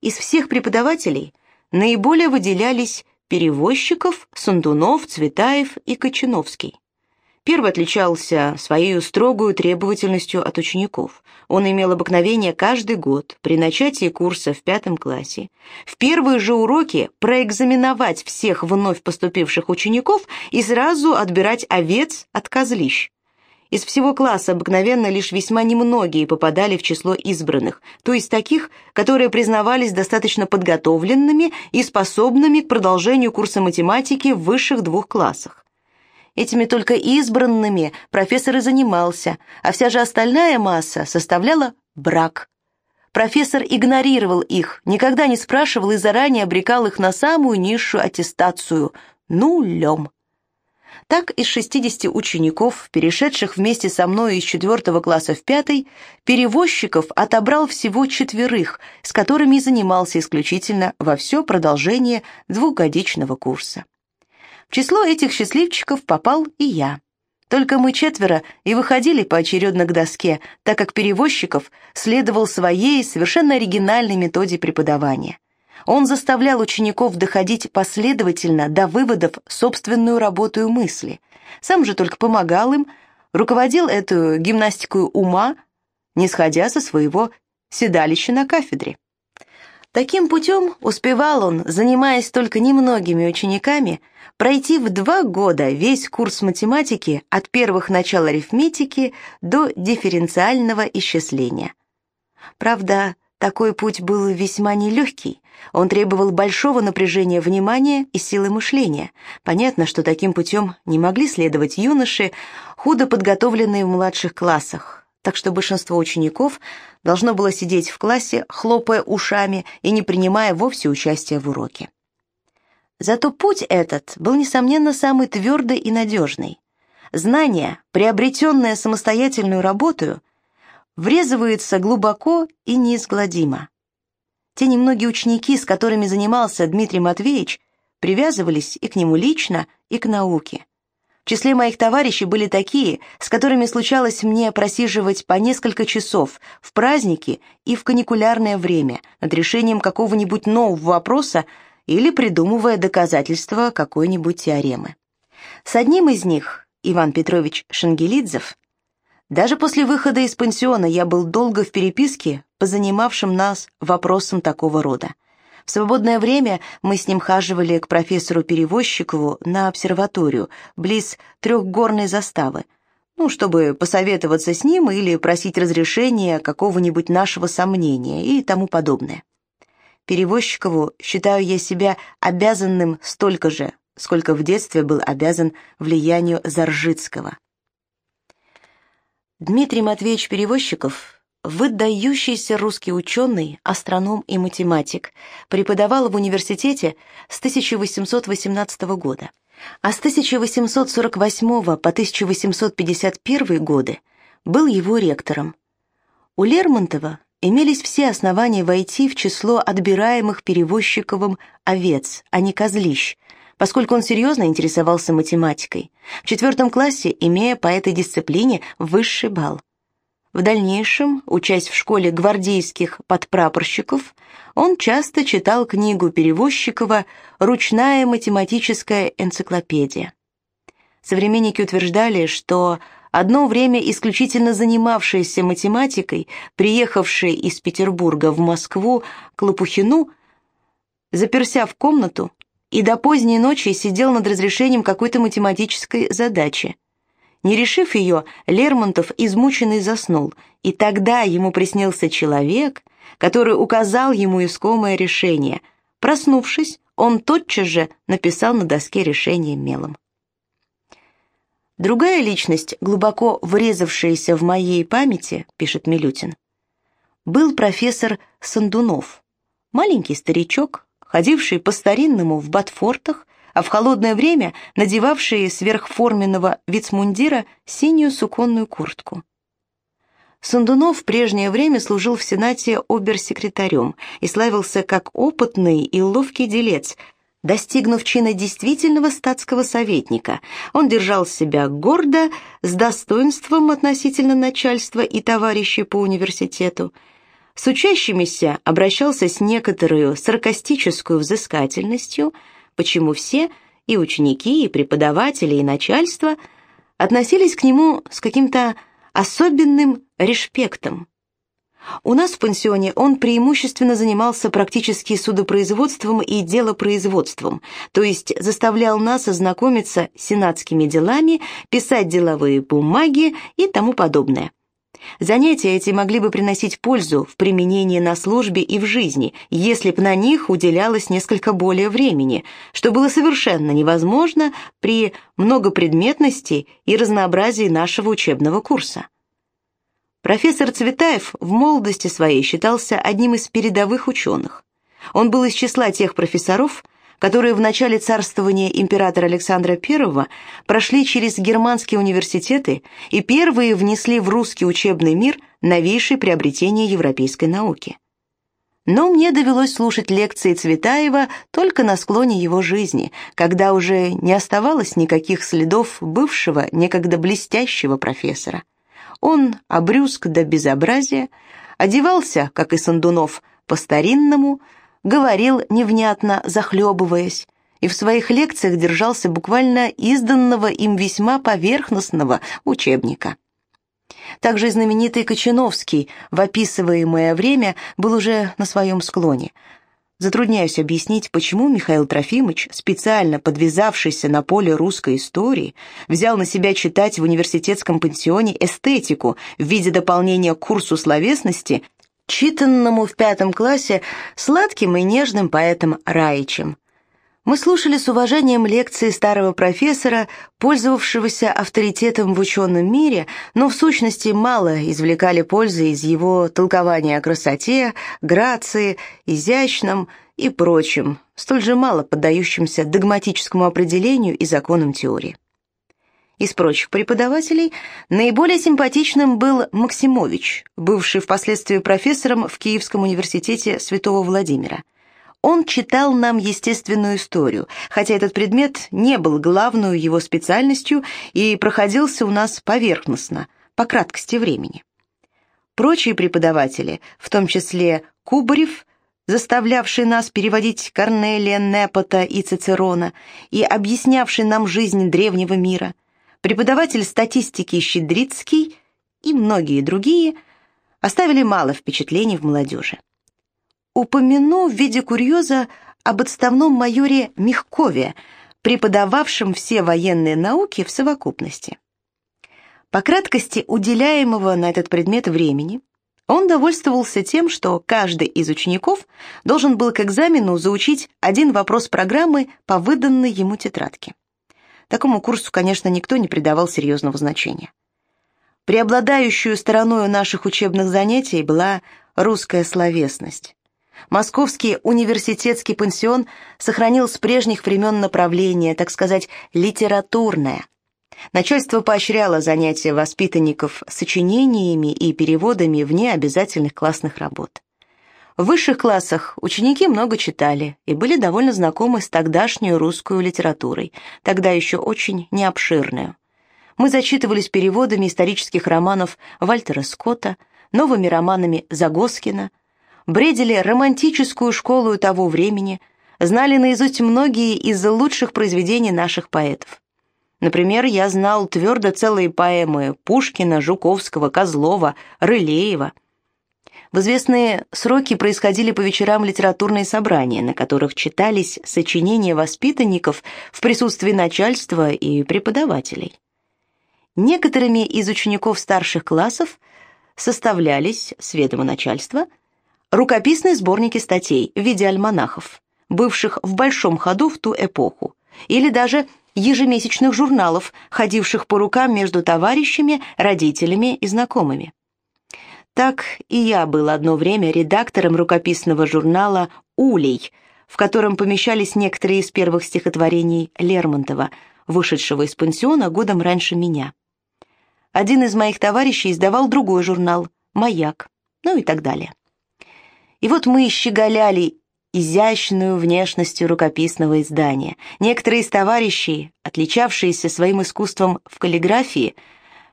Из всех преподавателей наиболее выделялись Перевозчиков, Сандунов, Цветаев и Кочиновский. Первый отличался своей строгую требовательностью от учеников. Он имел обыкновение каждый год при начатии курса в пятом классе в первые же уроки проэкзаменовать всех вновь поступивших учеников и сразу отбирать овец от козлищ. Из всего класса обыкновенно лишь весьма немногие попадали в число избранных, то есть таких, которые признавались достаточно подготовленными и способными к продолжению курса математики в высших двух классах. Этими только избранными профессор и занимался, а вся же остальная масса составляла брак. Профессор игнорировал их, никогда не спрашивал и заранее обрекал их на самую низшую аттестацию – нулем. Так из 60 учеников, перешедших вместе со мной из 4 класса в 5, перевозчиков отобрал всего четверых, с которыми занимался исключительно во все продолжение двухгодичного курса. В число этих счастливчиков попал и я. Только мы четверо и выходили поочередно к доске, так как перевозчиков следовал своей совершенно оригинальной методе преподавания – он заставлял учеников доходить последовательно до выводов собственную работу и мысли. Сам же только помогал им, руководил эту гимнастику ума, не сходя со своего седалища на кафедре. Таким путем успевал он, занимаясь только немногими учениками, пройти в два года весь курс математики от первых начал арифметики до дифференциального исчисления. Правда, такой путь был весьма нелегкий. Он требовал большого напряжения внимания и силы мышления. Понятно, что таким путем не могли следовать юноши, худо подготовленные в младших классах. Так что большинство учеников должно было сидеть в классе, хлопая ушами и не принимая вовсе участия в уроке. Зато путь этот был, несомненно, самый твердый и надежный. Знание, приобретенное самостоятельную работу, врезывается глубоко и неизгладимо. Те немногие ученики, с которыми занимался Дмитрий Матвеевич, привязывались и к нему лично, и к науке. В числе моих товарищей были такие, с которыми случалось мне просиживать по несколько часов в праздники и в каникулярное время над решением какого-нибудь нового вопроса или придумывая доказательства какой-нибудь теоремы. С одним из них, Иван Петрович Шангелидзев, даже после выхода из пансиона я был долго в переписке по занимавшим нас вопросам такого рода. В свободное время мы с ним хаживали к профессору Перевозчикову на обсерваторию, близ трехгорной заставы, ну, чтобы посоветоваться с ним или просить разрешения какого-нибудь нашего сомнения и тому подобное. Перевозчикову считаю я себя обязанным столько же, сколько в детстве был обязан влиянию Заржицкого. Дмитрий Матвеевич Перевозчиков, выдающийся русский ученый, астроном и математик, преподавал в университете с 1818 года, а с 1848 по 1851 годы был его ректором. У Лермонтова имелись все основания войти в число отбираемых Перевозчиковым овец, а не козлищ – поскольку он серьезно интересовался математикой, в четвертом классе имея по этой дисциплине высший балл. В дальнейшем, учась в школе гвардейских подпрапорщиков, он часто читал книгу Перевозчикова «Ручная математическая энциклопедия». Современники утверждали, что одно время исключительно занимавшийся математикой, приехавший из Петербурга в Москву к Лопухину, заперся в комнату, и до поздней ночи сидел над разрешением какой-то математической задачи. Не решив ее, Лермонтов измученный заснул, и тогда ему приснился человек, который указал ему искомое решение. Проснувшись, он тотчас же написал на доске решение мелом. Другая личность, глубоко врезавшаяся в моей памяти, пишет Милютин, был профессор Сандунов, маленький старичок, ходивший по-старинному в ботфортах, а в холодное время надевавший сверх форменного вицмундира синюю суконную куртку. Сундунов в прежнее время служил в Сенате обер-секретарем и славился как опытный и ловкий делец. Достигнув чина действительного статского советника, он держал себя гордо, с достоинством относительно начальства и товарищей по университету, С учащимися обращался с некоторой саркастической взыскательностью, почему все, и ученики, и преподаватели, и начальство, относились к нему с каким-то особенным респектом. У нас в пансионе он преимущественно занимался практически судопроизводством и делопроизводством, то есть заставлял нас ознакомиться с сенатскими делами, писать деловые бумаги и тому подобное. Занятия эти могли бы приносить пользу в применении на службе и в жизни, если б на них уделялось несколько более времени, что было совершенно невозможно при многопредметности и разнообразии нашего учебного курса. Профессор Цветаев в молодости своей считался одним из передовых ученых. Он был из числа тех профессоров, которые в начале царствования императора Александра I прошли через германские университеты и первые внесли в русский учебный мир новейшие приобретения европейской науки. Но мне довелось слушать лекции Цветаева только на склоне его жизни, когда уже не оставалось никаких следов бывшего, некогда блестящего профессора. Он обрюзг до безобразия, одевался, как и Сандунов, по-старинному, говорил невнятно, захлебываясь, и в своих лекциях держался буквально изданного им весьма поверхностного учебника. Также знаменитый Кочиновский в описываемое время был уже на своем склоне – Затрудняюсь объяснить, почему Михаил Трофимович, специально подвязавшийся на поле русской истории, взял на себя читать в университетском пансионе эстетику в виде дополнения к курсу словесности, читанному в пятом классе сладким и нежным поэтом Раичем. Мы слушали с уважением лекции старого профессора, пользовавшегося авторитетом в ученом мире, но в сущности мало извлекали пользы из его толкования о красоте, грации, изящном и прочем, столь же мало поддающимся догматическому определению и законам теории. Из прочих преподавателей наиболее симпатичным был Максимович, бывший впоследствии профессором в Киевском университете Святого Владимира – он читал нам естественную историю, хотя этот предмет не был главной его специальностью и проходился у нас поверхностно, по краткости времени. Прочие преподаватели, в том числе Кубарев, заставлявший нас переводить Корнелия, Непота и Цицерона и объяснявший нам жизнь древнего мира, преподаватель статистики Щедрицкий и многие другие, оставили мало впечатлений в молодежи. Упомяну в виде курьеза об отставном майоре Мягкове, преподававшем все военные науки в совокупности. По краткости уделяемого на этот предмет времени, он довольствовался тем, что каждый из учеников должен был к экзамену заучить один вопрос программы по выданной ему тетрадке. Такому курсу, конечно, никто не придавал серьезного значения. Преобладающую стороной наших учебных занятий была русская словесность. Московский университетский пансион сохранил с прежних времен направление, так сказать, литературное. Начальство поощряло занятия воспитанников сочинениями и переводами вне обязательных классных работ. В высших классах ученики много читали и были довольно знакомы с тогдашней русской литературой, тогда еще очень необширную. Мы зачитывались переводами исторических романов Вальтера Скотта, новыми романами Загоскина, бредили романтическую школу того времени, знали наизусть многие из лучших произведений наших поэтов. Например, я знал твердо целые поэмы Пушкина, Жуковского, Козлова, Рылеева. В известные сроки происходили по вечерам литературные собрания, на которых читались сочинения воспитанников в присутствии начальства и преподавателей. Некоторыми из учеников старших классов составлялись, с ведома начальства, рукописные сборники статей в виде альманахов, бывших в большом ходу в ту эпоху, или даже ежемесячных журналов, ходивших по рукам между товарищами, родителями и знакомыми. Так и я был одно время редактором рукописного журнала «Улей», в котором помещались некоторые из первых стихотворений Лермонтова, вышедшего из пансиона годом раньше меня. Один из моих товарищей издавал другой журнал «Маяк», ну и так далее. И вот мы щеголяли изящную внешностью рукописного издания. Некоторые из товарищей, отличавшиеся своим искусством в каллиграфии,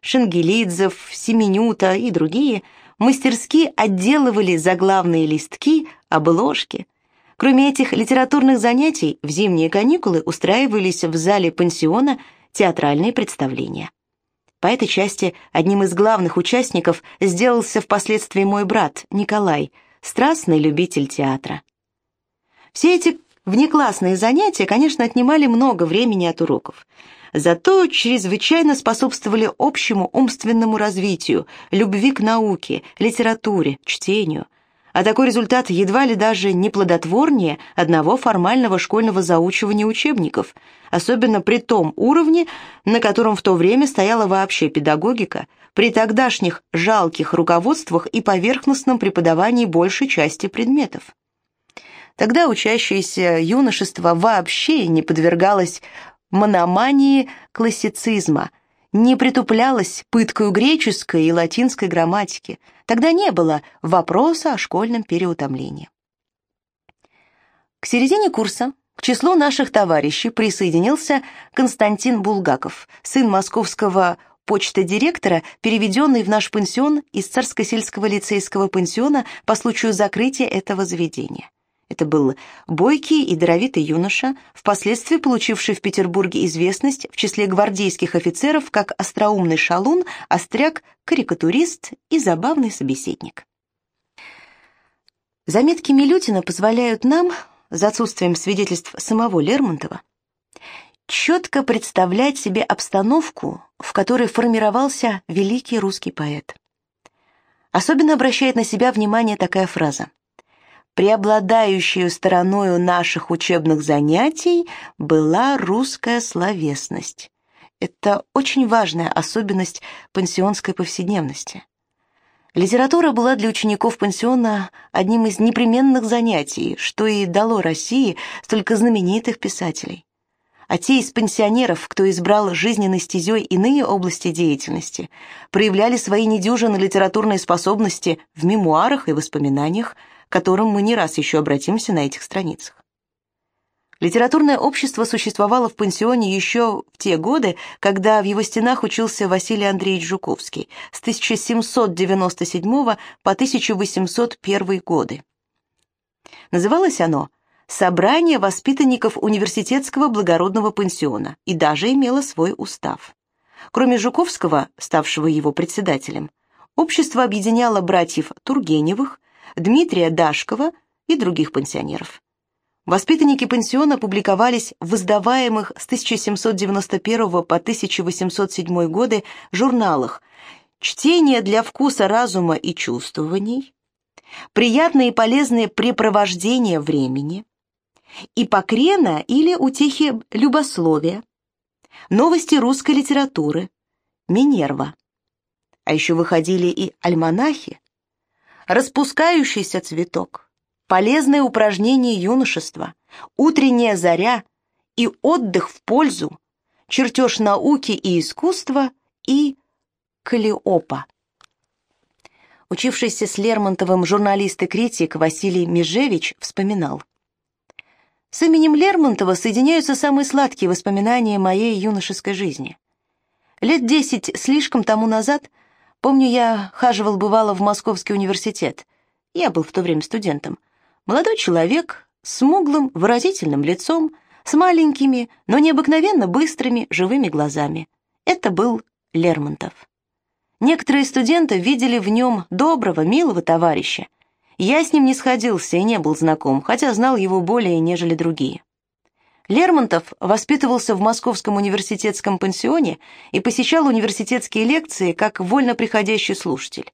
Шенгелидзев, Семенюта и другие, мастерски отделывали заглавные листки, обложки. Кроме этих литературных занятий, в зимние каникулы устраивались в зале пансиона театральные представления. По этой части одним из главных участников сделался впоследствии мой брат Николай, страстный любитель театра. Все эти внеклассные занятия, конечно, отнимали много времени от уроков зато чрезвычайно способствовали общему умственному развитию, любви к науке, литературе, чтению. А такой результат едва ли даже не плодотворнее одного формального школьного заучивания учебников, особенно при том уровне, на котором в то время стояла вообще педагогика, при тогдашних жалких руководствах и поверхностном преподавании большей части предметов. Тогда учащееся юношество вообще не подвергалось мономании классицизма, не притуплялась пыткою греческой и латинской грамматики. Тогда не было вопроса о школьном переутомлении. К середине курса к числу наших товарищей присоединился Константин Булгаков, сын московского почта-директора, переведенный в наш пансион из Царско-сельского лицейского пансиона по случаю закрытия этого заведения. Это был бойкий и даровитый юноша, впоследствии получивший в Петербурге известность в числе гвардейских офицеров как остроумный шалун, остряк, карикатурист и забавный собеседник. Заметки Милютина позволяют нам, за отсутствием свидетельств самого Лермонтова, четко представлять себе обстановку, в которой формировался великий русский поэт. Особенно обращает на себя внимание такая фраза преобладающей стороною наших учебных занятий была русская словесность. Это очень важная особенность пансионской повседневности. Литература была для учеников пансиона одним из непременных занятий, что и дало России столько знаменитых писателей. А те из пенсионеров, кто избрал жизненной стезей иные области деятельности, проявляли свои недюжинные литературные способности в мемуарах и воспоминаниях, к которым мы не раз еще обратимся на этих страницах. Литературное общество существовало в пансионе еще в те годы, когда в его стенах учился Василий Андреевич Жуковский с 1797 по 1801 годы. Называлось оно «Собрание воспитанников университетского благородного пансиона» и даже имело свой устав. Кроме Жуковского, ставшего его председателем, общество объединяло братьев Тургеневых, Дмитрия Дашкова и других пенсионеров. Воспитанники пансиона публиковались в издаваемых с 1791 по 1807 годы журналах «Чтение для вкуса разума и чувствований», «Приятные и полезные препровождения времени», «Ипокрена» или «Утехи любословия», «Новости русской литературы», «Минерва». А еще выходили и альманахи, распускающийся цветок, полезное упражнение юношества, утренняя заря и отдых в пользу, чертеж науки и искусства и Калиопа. Учившийся с Лермонтовым журналист и критик Василий Межевич вспоминал. С именем Лермонтова соединяются самые сладкие воспоминания моей юношеской жизни. Лет десять слишком тому назад – Помню, я хаживал бывало в Московский университет. Я был в то время студентом. Молодой человек, с смуглым, выразительным лицом, с маленькими, но необыкновенно быстрыми, живыми глазами. Это был Лермонтов. Некоторые студенты видели в нем доброго, милого товарища. Я с ним не сходился и не был знаком, хотя знал его более, нежели другие. Лермонтов воспитывался в Московском университетском пансионе и посещал университетские лекции как вольно приходящий слушатель.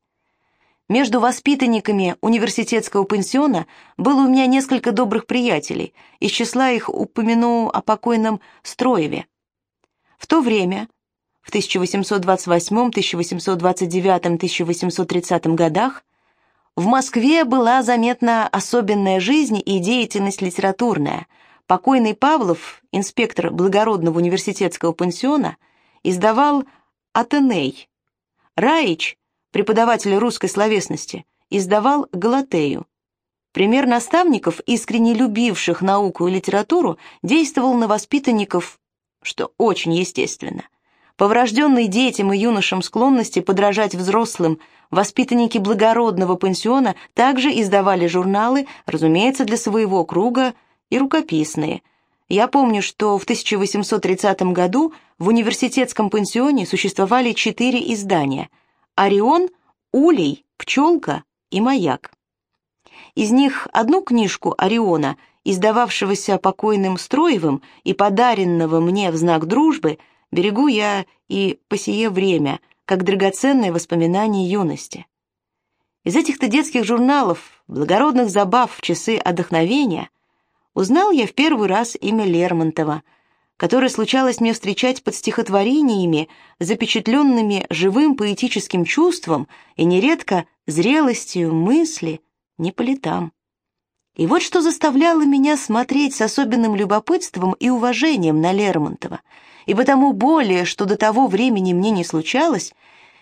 Между воспитанниками университетского пансиона было у меня несколько добрых приятелей, из числа их упомяну о покойном Строеве. В то время, в 1828, 1829, 1830 годах, в Москве была заметна особенная жизнь и деятельность литературная – Покойный Павлов, инспектор благородного университетского пансиона, издавал «Атеней». Раич, преподаватель русской словесности, издавал «Галатею». Пример наставников, искренне любивших науку и литературу, действовал на воспитанников, что очень естественно. По детям и юношам склонности подражать взрослым, воспитанники благородного пансиона также издавали журналы, разумеется, для своего круга, и рукописные. Я помню, что в 1830 году в университетском пансионе существовали четыре издания «Орион», «Улей», «Пчелка» и «Маяк». Из них одну книжку «Ориона», издававшегося покойным Строевым и подаренного мне в знак дружбы – берегу я и по сие время, как драгоценные воспоминания юности. Из этих-то детских журналов, благородных забав в часы отдохновения, узнал я в первый раз имя Лермонтова, которое случалось мне встречать под стихотворениями, запечатленными живым поэтическим чувством и нередко зрелостью мысли не по летам. И вот что заставляло меня смотреть с особенным любопытством и уважением на Лермонтова — и потому более, что до того времени мне не случалось,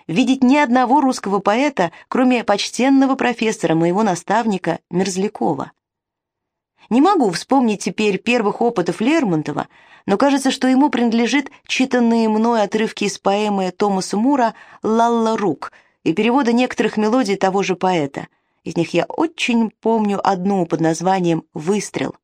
видеть ни одного русского поэта, кроме почтенного профессора, моего наставника Мерзлякова. Не могу вспомнить теперь первых опытов Лермонтова, но кажется, что ему принадлежит читанные мной отрывки из поэмы Томаса Мура «Лалла Рук» и перевода некоторых мелодий того же поэта. Из них я очень помню одну под названием «Выстрел».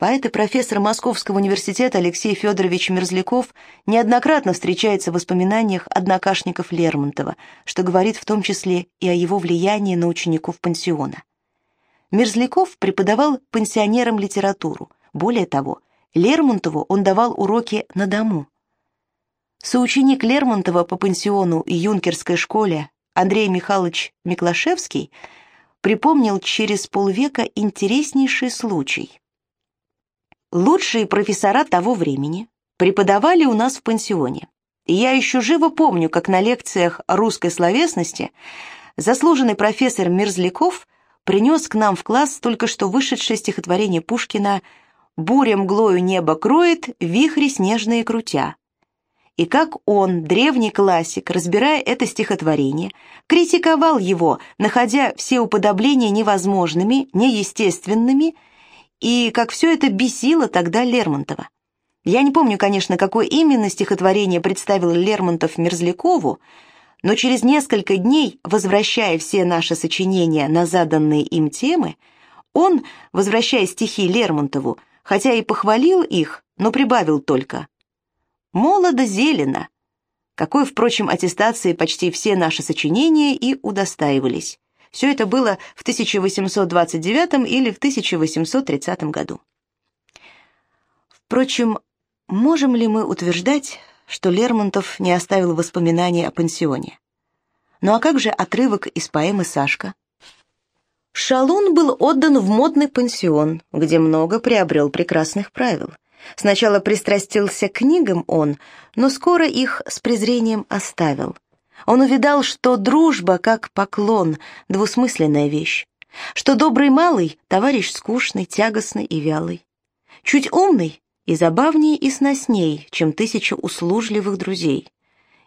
Поэт и профессор Московского университета Алексей Федорович Мерзляков неоднократно встречается в воспоминаниях однокашников Лермонтова, что говорит в том числе и о его влиянии на учеников пансиона. Мерзляков преподавал пансионерам литературу. Более того, Лермонтову он давал уроки на дому. Соученик Лермонтова по пансиону и юнкерской школе Андрей Михайлович Миклашевский припомнил через полвека интереснейший случай. Лучшие профессора того времени преподавали у нас в пансионе. И я еще живо помню, как на лекциях русской словесности заслуженный профессор Мерзляков принес к нам в класс только что вышедшее стихотворение Пушкина «Буря мглою небо кроет, вихри снежные крутя». И как он, древний классик, разбирая это стихотворение, критиковал его, находя все уподобления невозможными, неестественными и как все это бесило тогда Лермонтова. Я не помню, конечно, какое именно стихотворение представил Лермонтов Мерзлякову, но через несколько дней, возвращая все наши сочинения на заданные им темы, он, возвращая стихи Лермонтову, хотя и похвалил их, но прибавил только «молодо зелено», какой, впрочем, аттестации почти все наши сочинения и удостаивались. Все это было в 1829 или в 1830 году. Впрочем, можем ли мы утверждать, что Лермонтов не оставил воспоминаний о пансионе? Ну а как же отрывок из поэмы «Сашка»? Шалун был отдан в модный пансион, где много приобрел прекрасных правил. Сначала пристрастился к книгам он, но скоро их с презрением оставил – он увидал, что дружба, как поклон, двусмысленная вещь, что добрый малый — товарищ скучный, тягостный и вялый, чуть умный и забавнее и сносней, чем тысяча услужливых друзей.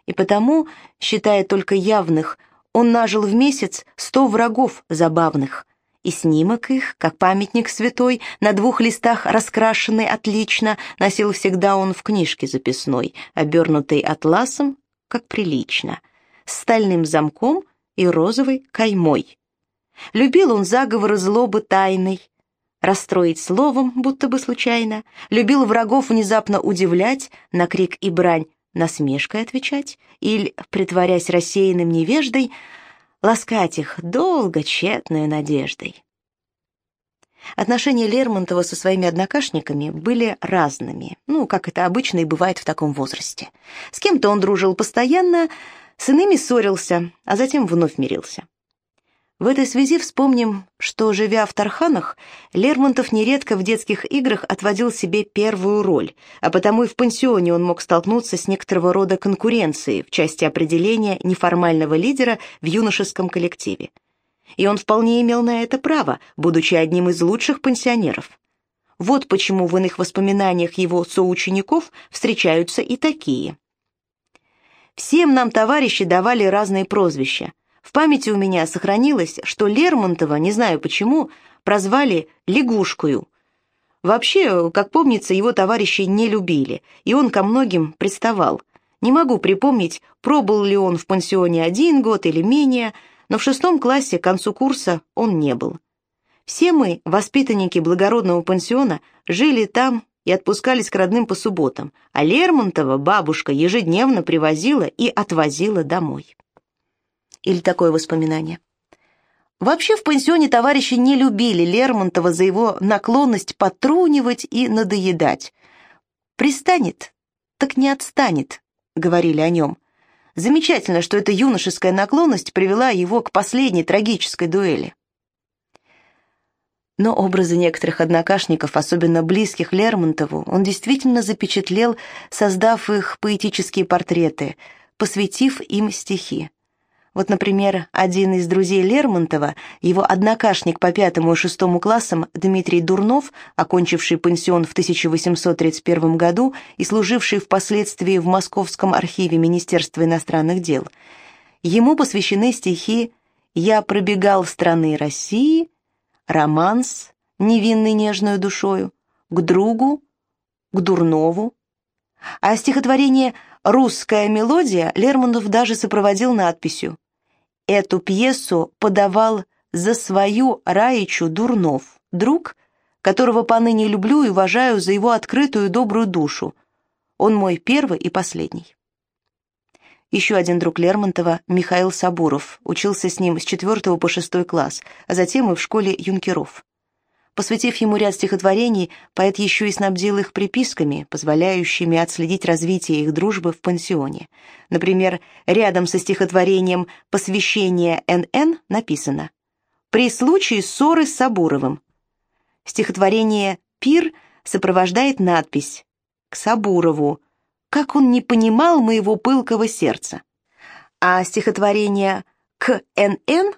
И потому, считая только явных, он нажил в месяц сто врагов забавных, и снимок их, как памятник святой, на двух листах раскрашенный отлично, носил всегда он в книжке записной, обернутой атласом, как прилично — с стальным замком и розовой каймой. Любил он заговоры злобы тайной, расстроить словом, будто бы случайно, любил врагов внезапно удивлять, на крик и брань насмешкой отвечать или, притворясь рассеянным невеждой, ласкать их долго тщетной надеждой. Отношения Лермонтова со своими однокашниками были разными, ну, как это обычно и бывает в таком возрасте. С кем-то он дружил постоянно, с иными ссорился, а затем вновь мирился. В этой связи вспомним, что, живя в Тарханах, Лермонтов нередко в детских играх отводил себе первую роль, а потому и в пансионе он мог столкнуться с некоторого рода конкуренцией в части определения неформального лидера в юношеском коллективе. И он вполне имел на это право, будучи одним из лучших пансионеров. Вот почему в иных воспоминаниях его соучеников встречаются и такие – Всем нам товарищи давали разные прозвища. В памяти у меня сохранилось, что Лермонтова, не знаю почему, прозвали «лягушкою». Вообще, как помнится, его товарищи не любили, и он ко многим приставал. Не могу припомнить, пробыл ли он в пансионе один год или менее, но в шестом классе к концу курса он не был. Все мы, воспитанники благородного пансиона, жили там и отпускались к родным по субботам, а Лермонтова бабушка ежедневно привозила и отвозила домой. Или такое воспоминание. Вообще в пансионе товарищи не любили Лермонтова за его наклонность потрунивать и надоедать. «Пристанет, так не отстанет», — говорили о нем. Замечательно, что эта юношеская наклонность привела его к последней трагической дуэли. Но образы некоторых однокашников, особенно близких Лермонтову, он действительно запечатлел, создав их поэтические портреты, посвятив им стихи. Вот, например, один из друзей Лермонтова, его однокашник по пятому и шестому классам Дмитрий Дурнов, окончивший пансион в 1831 году и служивший впоследствии в Московском архиве Министерства иностранных дел. Ему посвящены стихи «Я пробегал страны России», «Романс», невинный нежную душою, «К другу», «К Дурнову». А стихотворение «Русская мелодия» Лермонтов даже сопроводил надписью Эту пьесу подавал за свою Раичу Дурнов, друг, которого поныне люблю и уважаю за его открытую добрую душу. Он мой первый и последний. Еще один друг Лермонтова, Михаил Сабуров, учился с ним с 4 по 6 класс, а затем и в школе юнкеров. Посвятив ему ряд стихотворений, поэт еще и снабдил их приписками, позволяющими отследить развитие их дружбы в пансионе. Например, рядом со стихотворением «Посвящение Н.Н.» написано «При случае ссоры с Сабуровым». Стихотворение «Пир» сопровождает надпись «К Сабурову», как он не понимал моего пылкого сердца. А стихотворение «К Н.Н.»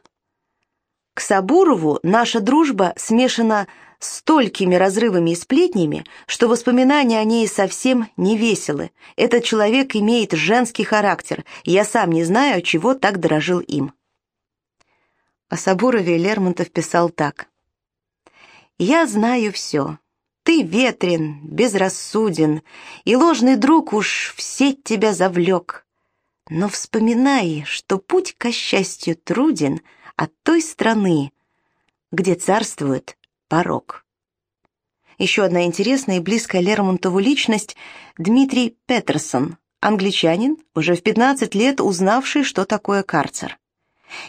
К Сабурову наша дружба смешана столькими разрывами и сплетнями, что воспоминания о ней совсем не веселы. Этот человек имеет женский характер, я сам не знаю, чего так дорожил им. О Сабурове Лермонтов писал так. «Я знаю все. Ты ветрен, безрассуден, и ложный друг уж в сеть тебя завлек. Но вспоминай, что путь ко счастью труден — от той страны, где царствует порог. Еще одна интересная и близкая Лермонтову личность – Дмитрий Петерсон, англичанин, уже в 15 лет узнавший, что такое карцер.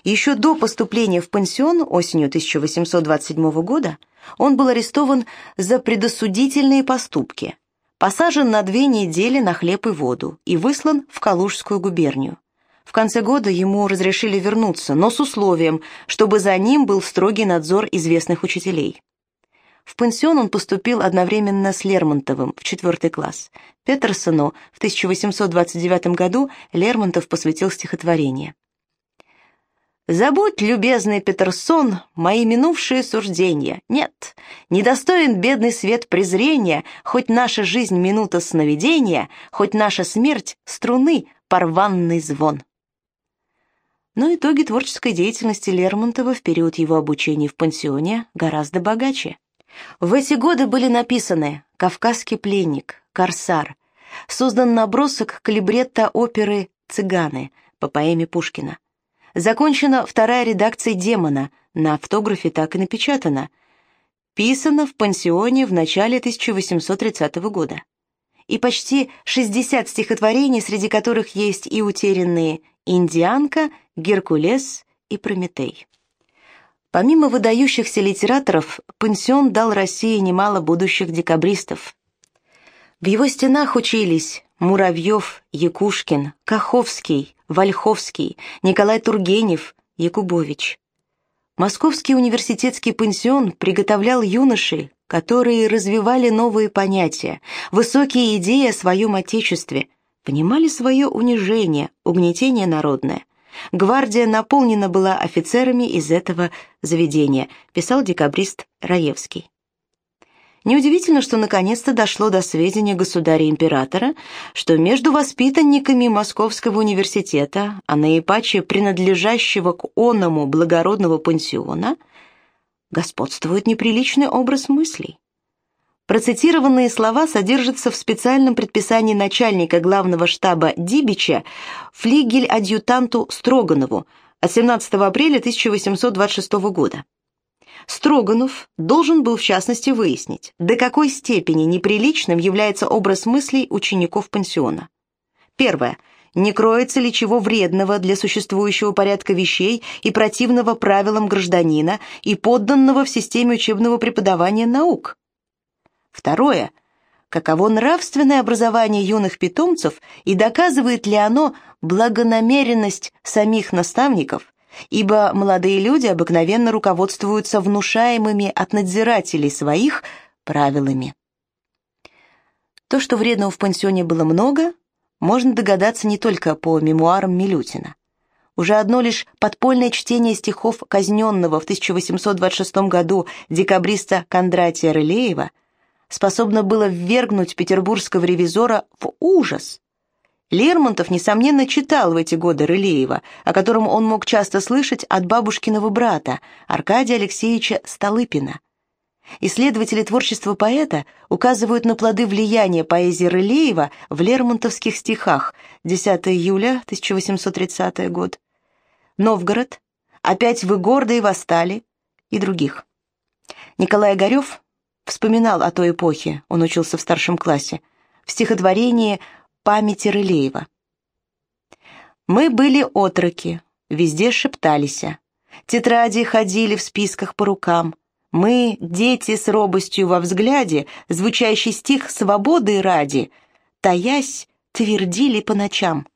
Еще до поступления в пансион осенью 1827 года он был арестован за предосудительные поступки, посажен на две недели на хлеб и воду и выслан в Калужскую губернию. В конце года ему разрешили вернуться, но с условием, чтобы за ним был строгий надзор известных учителей. В пансион он поступил одновременно с Лермонтовым в четвертый класс. Петерсону в 1829 году Лермонтов посвятил стихотворение. «Забудь, любезный Петерсон, мои минувшие суждения. Нет, недостоин бедный свет презрения, хоть наша жизнь минута сновидения, хоть наша смерть струны, порванный звон» но итоги творческой деятельности Лермонтова в период его обучения в пансионе гораздо богаче. В эти годы были написаны «Кавказский пленник», «Корсар», создан набросок к либретто оперы «Цыганы» по поэме Пушкина. Закончена вторая редакция «Демона», на автографе так и напечатано. Писано в пансионе в начале 1830 года. И почти 60 стихотворений, среди которых есть и утерянные «Индианка», «Геркулес» и «Прометей». Помимо выдающихся литераторов, пансион дал России немало будущих декабристов. В его стенах учились Муравьев, Якушкин, Каховский, Вольховский, Николай Тургенев, Якубович. Московский университетский пансион приготовлял юношей, которые развивали новые понятия, высокие идеи о своем отечестве, понимали свое унижение, угнетение народное. Гвардия наполнена была офицерами из этого заведения, писал декабрист Раевский. Неудивительно, что наконец-то дошло до сведения государя-императора, что между воспитанниками Московского университета, а наипаче принадлежащего к оному благородного пансиона, господствует неприличный образ мыслей. Процитированные слова содержатся в специальном предписании начальника главного штаба Дибича флигель-адъютанту Строганову от 17 апреля 1826 года. Строганов должен был в частности выяснить, до какой степени неприличным является образ мыслей учеников пансиона. Первое. Не кроется ли чего вредного для существующего порядка вещей и противного правилам гражданина и подданного в системе учебного преподавания наук? Второе. Каково нравственное образование юных питомцев и доказывает ли оно благонамеренность самих наставников, ибо молодые люди обыкновенно руководствуются внушаемыми от надзирателей своих правилами. То, что вредного в пансионе было много, можно догадаться не только по мемуарам Милютина. Уже одно лишь подпольное чтение стихов казненного в 1826 году декабриста Кондратия Рылеева – способно было ввергнуть петербургского ревизора в ужас. Лермонтов, несомненно, читал в эти годы Рылеева, о котором он мог часто слышать от бабушкиного брата, Аркадия Алексеевича Столыпина. Исследователи творчества поэта указывают на плоды влияния поэзии Рылеева в лермонтовских стихах 10 июля 1830 год, Новгород, «Опять вы гордые восстали» и других. Николай Огарев вспоминал о той эпохе, он учился в старшем классе, в стихотворении «Памяти Рылеева». «Мы были отроки, везде шептались, тетради ходили в списках по рукам, мы, дети с робостью во взгляде, звучащий стих свободы ради, таясь, твердили по ночам».